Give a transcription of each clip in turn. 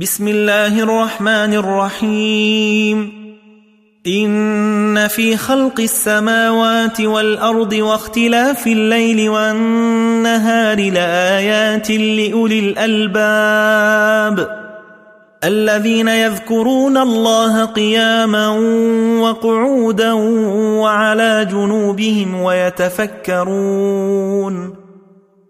بسم الله الرحمن الرحيم. إن في خلق السماوات والأرض واختلاف الليل والنهار لآيات لأولي الألباب. الذين يذكرون الله قياما وقعودا وعلى جنوبهم ويتفكرون.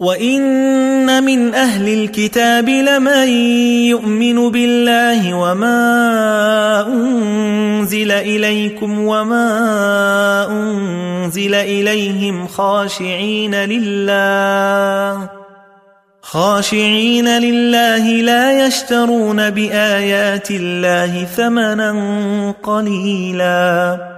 وإن من أهل الكتاب لمن يؤمن بالله وما أنزل إليكم وما أنزل إليهم خاشعين لله خاشعين لله لا يشترون بآيات الله ثمنا قليلاً